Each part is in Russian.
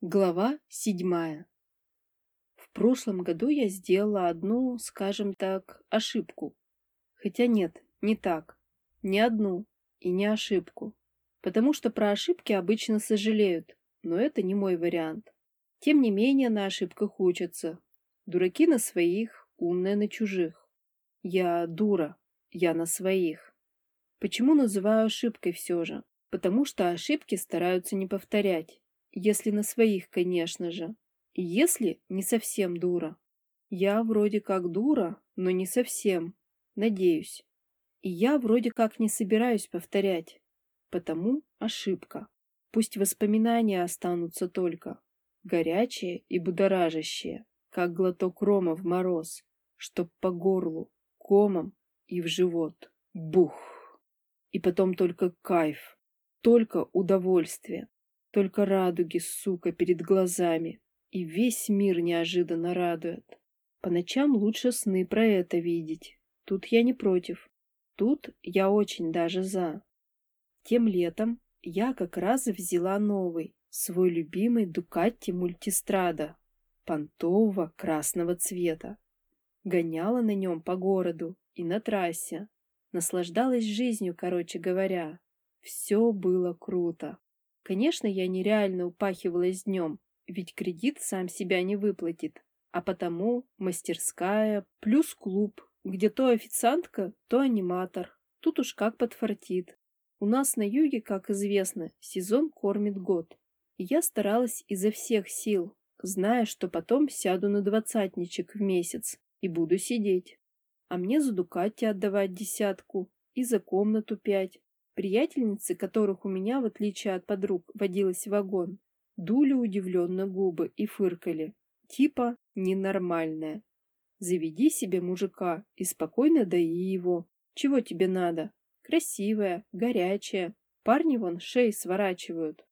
Глава седьмая. В прошлом году я сделала одну, скажем так, ошибку. Хотя нет, не так. Не одну и не ошибку. Потому что про ошибки обычно сожалеют, но это не мой вариант. Тем не менее, на ошибках учатся. Дураки на своих, умные на чужих. Я дура, я на своих. Почему называю ошибкой все же? Потому что ошибки стараются не повторять если на своих, конечно же. Если не совсем дура. Я вроде как дура, но не совсем. Надеюсь. И я вроде как не собираюсь повторять. Потому ошибка. Пусть воспоминания останутся только. Горячие и будоражащие, как глоток рома в мороз, чтоб по горлу, комом и в живот. Бух! И потом только кайф, только удовольствие, только радуги, сука, перед глазами. И весь мир неожиданно радует. По ночам лучше сны про это видеть. Тут я не против. Тут я очень даже за. Тем летом я как раз взяла новый, свой любимый Дукатти Мультистрада, понтового красного цвета. Гоняла на нем по городу и на трассе. Наслаждалась жизнью, короче говоря. Все было круто. Конечно, я нереально упахивалась днем, ведь кредит сам себя не выплатит. А потому мастерская плюс клуб, где то официантка, то аниматор. Тут уж как подфартит. У нас на юге, как известно, сезон кормит год. И я старалась изо всех сил, зная, что потом сяду на двадцатничек в месяц и буду сидеть. А мне за Дукати отдавать десятку и за комнату пять. Приятельницы, которых у меня, в отличие от подруг, водилась вагон, дули удивленно губы и фыркали. Типа ненормальная. Заведи себе мужика и спокойно даи его. Чего тебе надо? Красивая, горячая. Парни вон шеи сворачивают.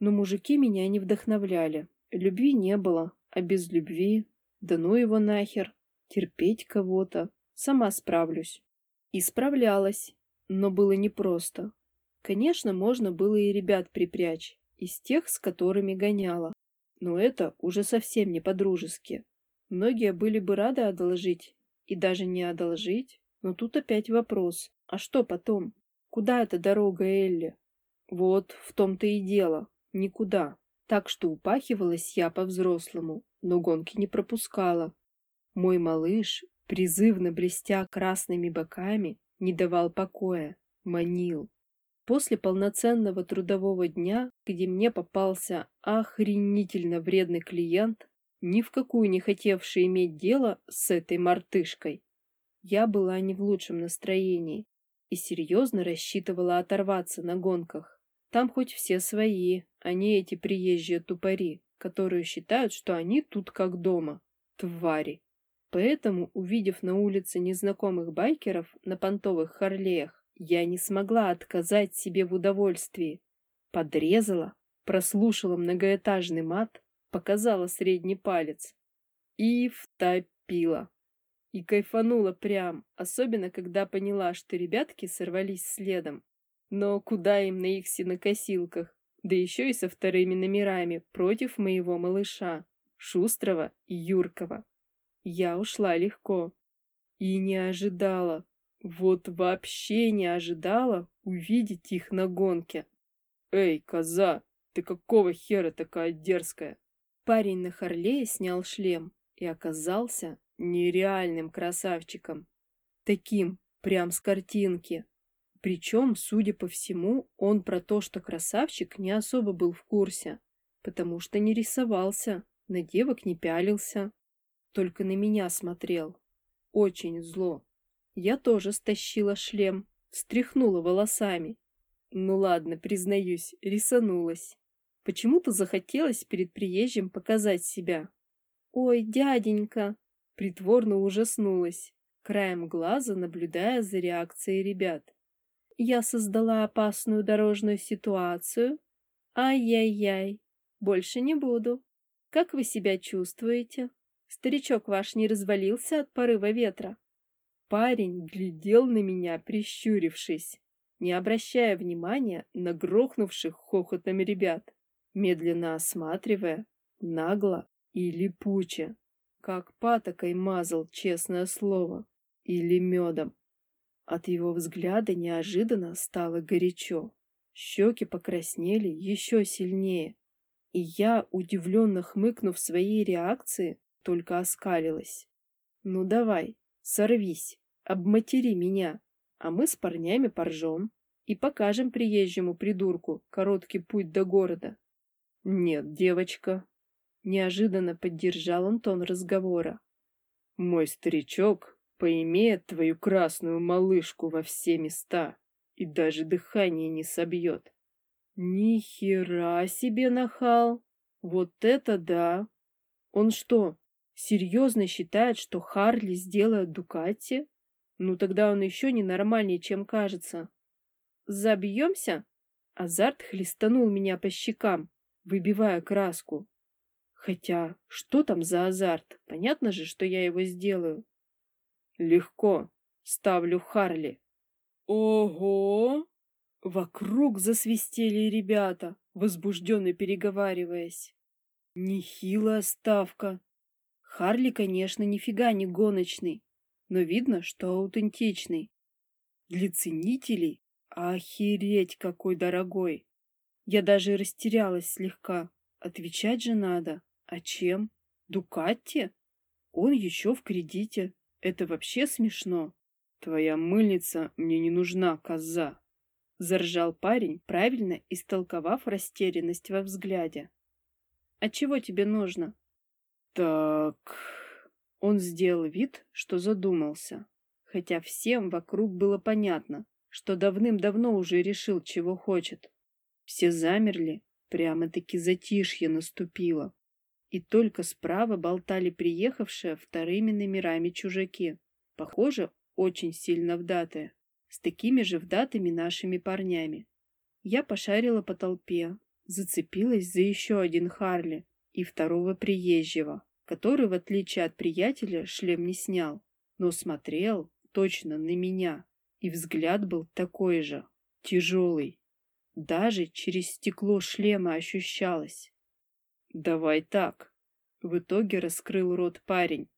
Но мужики меня не вдохновляли. Любви не было, а без любви... Да ну его нахер. Терпеть кого-то. Сама справлюсь. И справлялась но было непросто. Конечно, можно было и ребят припрячь, из тех, с которыми гоняла. Но это уже совсем не по-дружески. Многие были бы рады одолжить, и даже не одолжить, но тут опять вопрос, а что потом? Куда эта дорога Элли? Вот, в том-то и дело, никуда. Так что упахивалась я по-взрослому, но гонки не пропускала. Мой малыш, призывно блестя красными боками, не давал покоя, манил. После полноценного трудового дня, где мне попался охренительно вредный клиент, ни в какую не хотевший иметь дело с этой мартышкой, я была не в лучшем настроении и серьезно рассчитывала оторваться на гонках. Там хоть все свои, а не эти приезжие тупари, которые считают, что они тут как дома. Твари. Поэтому, увидев на улице незнакомых байкеров на понтовых Харлеях, я не смогла отказать себе в удовольствии. Подрезала, прослушала многоэтажный мат, показала средний палец и втопила. И кайфанула прям, особенно когда поняла, что ребятки сорвались следом. Но куда им на их синокосилках, да еще и со вторыми номерами против моего малыша, Шустрого и Юркова. Я ушла легко. И не ожидала, вот вообще не ожидала увидеть их на гонке. «Эй, коза, ты какого хера такая дерзкая?» Парень на Харлее снял шлем и оказался нереальным красавчиком. Таким, прям с картинки. Причем, судя по всему, он про то, что красавчик, не особо был в курсе, потому что не рисовался, на девок не пялился только на меня смотрел. Очень зло. Я тоже стащила шлем, встряхнула волосами. Ну ладно, признаюсь, рисанулась. Почему-то захотелось перед приезжим показать себя. «Ой, дяденька!» Притворно ужаснулась, краем глаза наблюдая за реакцией ребят. «Я создала опасную дорожную ситуацию. Ай-яй-яй, больше не буду. Как вы себя чувствуете?» Старичок ваш не развалился от порыва ветра. Парень глядел на меня, прищурившись, не обращая внимания на грохнувших хохотом ребят. медленно осматривая, нагло и липуче, как патокой мазал, честное слово, или медом. От его взгляда неожиданно стало горячо. Щеки покраснели еще сильнее, и я, удивленно хмыкнув своей реакции, только оскалилась. «Ну давай, сорвись, обматери меня, а мы с парнями поржем и покажем приезжему придурку короткий путь до города». «Нет, девочка», — неожиданно поддержал он тон разговора. «Мой старичок поимеет твою красную малышку во все места и даже дыхание не собьет». «Ни хера себе нахал! Вот это да! Он что, серьезно считает, что Харли сделает Дукатти? Ну тогда он еще ненормальнее, чем кажется. Забьемся?» Азарт хлестанул меня по щекам, выбивая краску. Хотя, что там за азарт? Понятно же, что я его сделаю. Легко. Ставлю Харли. Ого! Вокруг засвистели ребята, возбужденно переговариваясь. Нехилая ставка. Харли, конечно, нифига не гоночный, но видно, что аутентичный. Для ценителей охереть какой дорогой. Я даже растерялась слегка. Отвечать же надо. А чем? Дукатти? Он еще в кредите. Это вообще смешно. Твоя мыльница мне не нужна, коза. Заржал парень, правильно истолковав растерянность во взгляде. «А чего тебе нужно?» «Так...» Он сделал вид, что задумался, хотя всем вокруг было понятно, что давным-давно уже решил, чего хочет. Все замерли, прямо-таки затишье наступило. И только справа болтали приехавшие вторыми номерами чужаки, похоже, очень сильно вдатые с такими же вдатыми нашими парнями. Я пошарила по толпе, зацепилась за еще один Харли и второго приезжего, который, в отличие от приятеля, шлем не снял, но смотрел точно на меня, и взгляд был такой же, тяжелый. Даже через стекло шлема ощущалось. «Давай так», — в итоге раскрыл рот парень.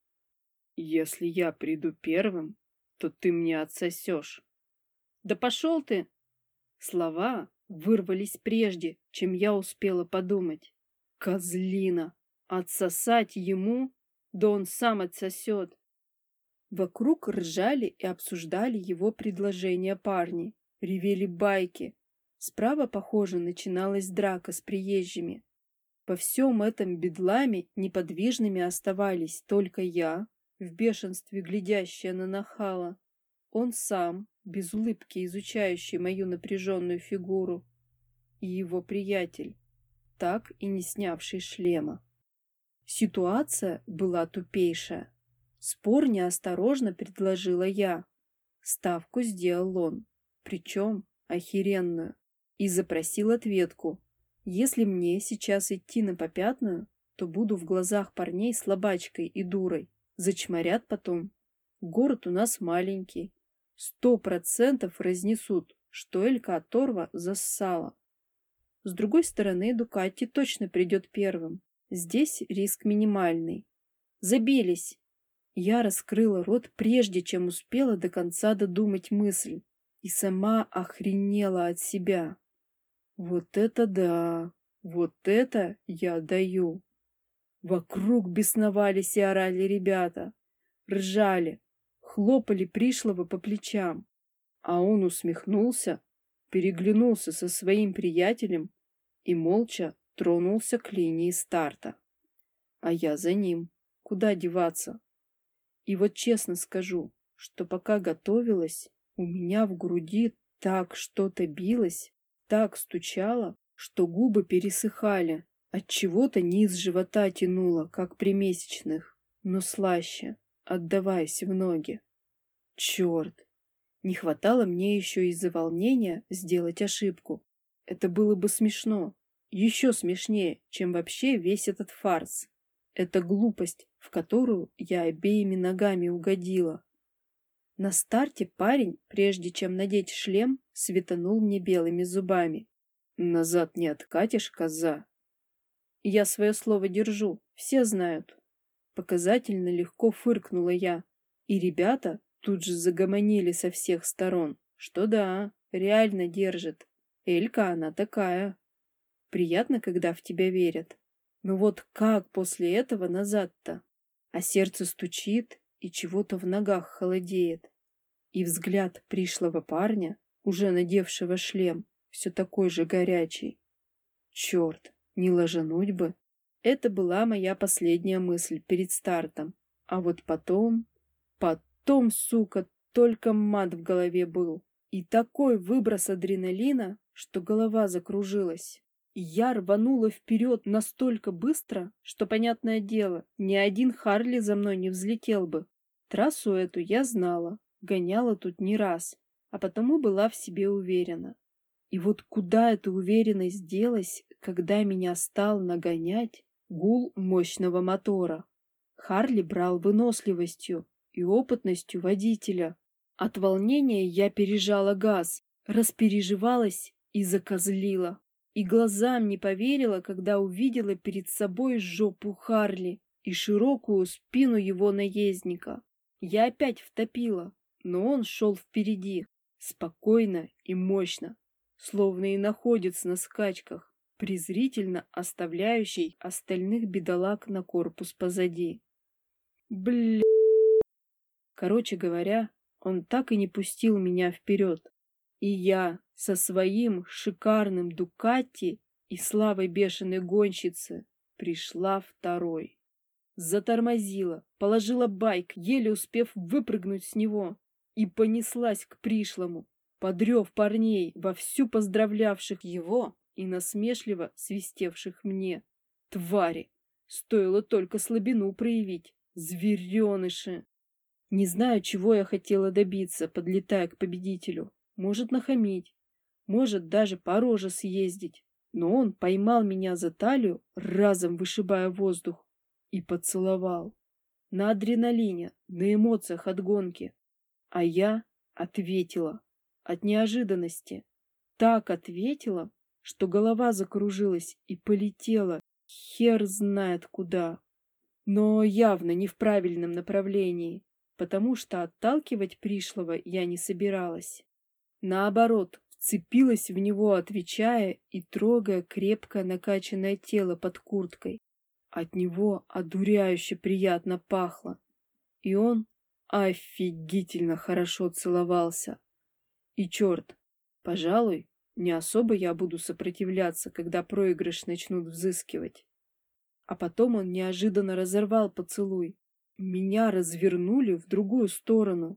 «Если я приду первым, то ты мне отсосешь». Да пошел ты! Слова вырвались прежде, чем я успела подумать. Козлина! Отсосать ему? Да он сам отсосет. Вокруг ржали и обсуждали его предложения парни, ревели байки. Справа, похоже, начиналась драка с приезжими. По всем этом бедламе неподвижными оставались только я, в бешенстве глядящая на нахала, он сам, без улыбки изучающий мою напряженную фигуру, и его приятель, так и не снявший шлема. Ситуация была тупейшая. Спор неосторожно предложила я. Ставку сделал он, причем охеренную, и запросил ответку. Если мне сейчас идти на попятную, то буду в глазах парней слабачкой и дурой. Зачморят потом. Город у нас маленький, Сто процентов разнесут, что Элька оторва зассала. С другой стороны, Дукатти точно придет первым. Здесь риск минимальный. Забились. Я раскрыла рот, прежде чем успела до конца додумать мысль. И сама охренела от себя. Вот это да! Вот это я даю! Вокруг бесновались и орали ребята. Ржали, хлопали пришлого по плечам, а он усмехнулся, переглянулся со своим приятелем и молча тронулся к линии старта. А я за ним. Куда деваться? И вот честно скажу, что пока готовилась, у меня в груди так что-то билось, так стучало, что губы пересыхали, от чего-то низ живота тянуло, как при месячных, но слаще отдаваясь в ноги. Черт! Не хватало мне еще из-за волнения сделать ошибку. Это было бы смешно. Еще смешнее, чем вообще весь этот фарс. Это глупость, в которую я обеими ногами угодила. На старте парень, прежде чем надеть шлем, светанул мне белыми зубами. «Назад не откатишь, коза!» Я свое слово держу, все знают. Показательно легко фыркнула я, и ребята тут же загомонили со всех сторон, что да, реально держит. Элька она такая. Приятно, когда в тебя верят. Но вот как после этого назад-то? А сердце стучит, и чего-то в ногах холодеет. И взгляд пришлого парня, уже надевшего шлем, все такой же горячий. Черт, не ложануть бы. Это была моя последняя мысль перед стартом. А вот потом... Потом, сука, только мат в голове был. И такой выброс адреналина, что голова закружилась. Я рванула вперед настолько быстро, что, понятное дело, ни один Харли за мной не взлетел бы. Трассу эту я знала, гоняла тут не раз, а потому была в себе уверена. И вот куда эта уверенность делась, когда меня стал нагонять гул мощного мотора? Харли брал выносливостью и опытностью водителя. От волнения я пережала газ, распереживалась и закозлила. И глазам не поверила, когда увидела перед собой жопу Харли и широкую спину его наездника. Я опять втопила, но он шел впереди, спокойно и мощно, словно и находится на скачках, презрительно оставляющий остальных бедолаг на корпус позади. Бля. Короче говоря, он так и не пустил меня вперед. И я со своим шикарным Дукатти и славой бешеной гонщицы пришла второй. Затормозила, положила байк, еле успев выпрыгнуть с него, и понеслась к пришлому, подрев парней, вовсю поздравлявших его и насмешливо свистевших мне. Твари! Стоило только слабину проявить. Звереныши! Не знаю, чего я хотела добиться, подлетая к победителю. Может, нахамить, может, даже по роже съездить. Но он поймал меня за талию, разом вышибая воздух, и поцеловал. На адреналине, на эмоциях от гонки. А я ответила. От неожиданности. Так ответила, что голова закружилась и полетела. Хер знает куда. Но явно не в правильном направлении, потому что отталкивать пришлого я не собиралась. Наоборот, вцепилась в него, отвечая и трогая крепко накачанное тело под курткой. От него одуряюще приятно пахло. И он офигительно хорошо целовался. И черт, пожалуй, не особо я буду сопротивляться, когда проигрыш начнут взыскивать. А потом он неожиданно разорвал поцелуй. Меня развернули в другую сторону.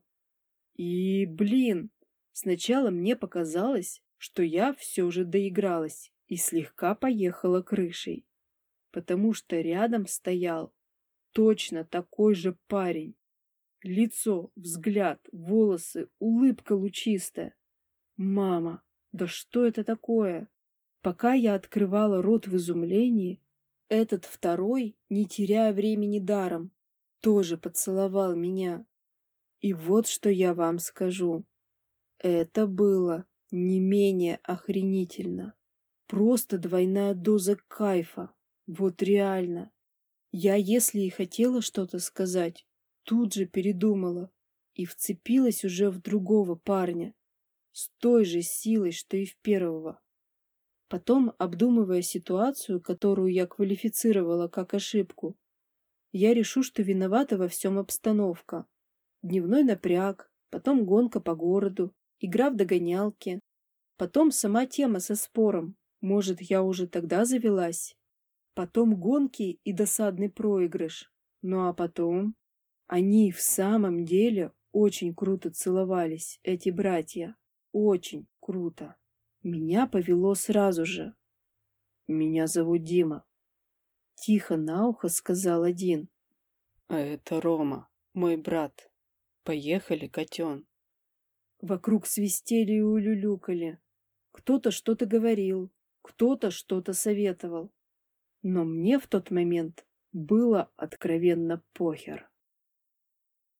И, блин, сначала мне показалось, что я все же доигралась и слегка поехала крышей, потому что рядом стоял точно такой же парень. Лицо, взгляд, волосы, улыбка лучистая. Мама, да что это такое? Пока я открывала рот в изумлении, этот второй, не теряя времени даром, тоже поцеловал меня. И вот что я вам скажу. Это было не менее охренительно. Просто двойная доза кайфа. Вот реально. Я, если и хотела что-то сказать, Тут же передумала и вцепилась уже в другого парня, с той же силой, что и в первого. Потом, обдумывая ситуацию, которую я квалифицировала как ошибку, я решу, что виновата во всем обстановка. Дневной напряг, потом гонка по городу, игра в догонялки, потом сама тема со спором, может, я уже тогда завелась, потом гонки и досадный проигрыш, ну а потом они в самом деле очень круто целовались, эти братья. Очень круто. Меня повело сразу же. Меня зовут Дима. Тихо на ухо сказал один. А это Рома, мой брат. Поехали, котен. Вокруг свистели и улюлюкали. Кто-то что-то говорил, кто-то что-то советовал. Но мне в тот момент было откровенно похер.